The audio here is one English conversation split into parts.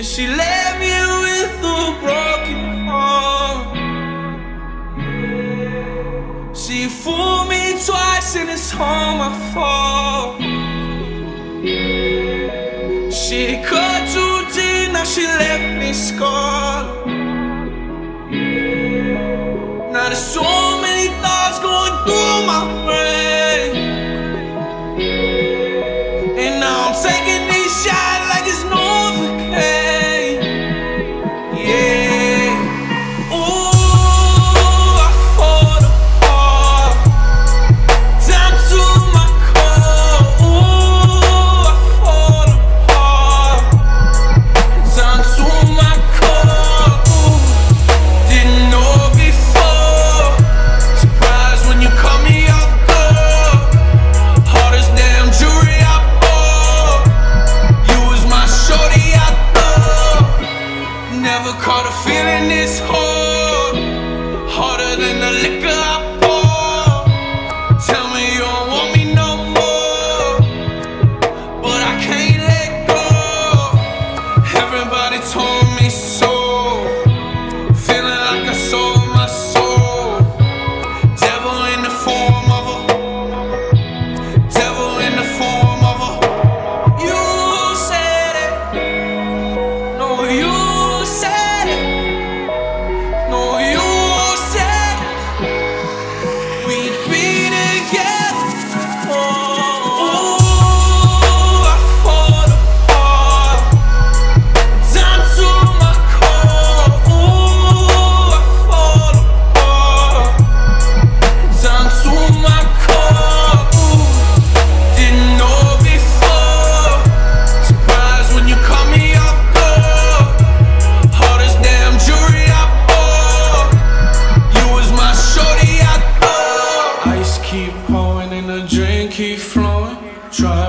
And she left me with a broken heart. She fooled me twice and it's all my fault. She cut too deep, now she left me scarred. Now there's so many thoughts going through my brain. And now I'm taking caught a feeling this hard.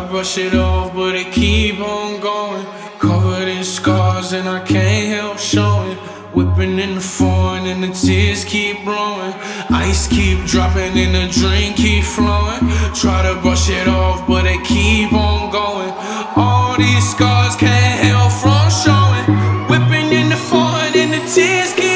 I brush it off, but it keep on going. Covered in scars and I can't help showing. Whipping in the foreign and the tears keep blowing. Ice keep dropping and the drink keep flowing. Try to brush it off, but it keep on going. All these scars can't help from showing. Whipping in the foreign and the tears keep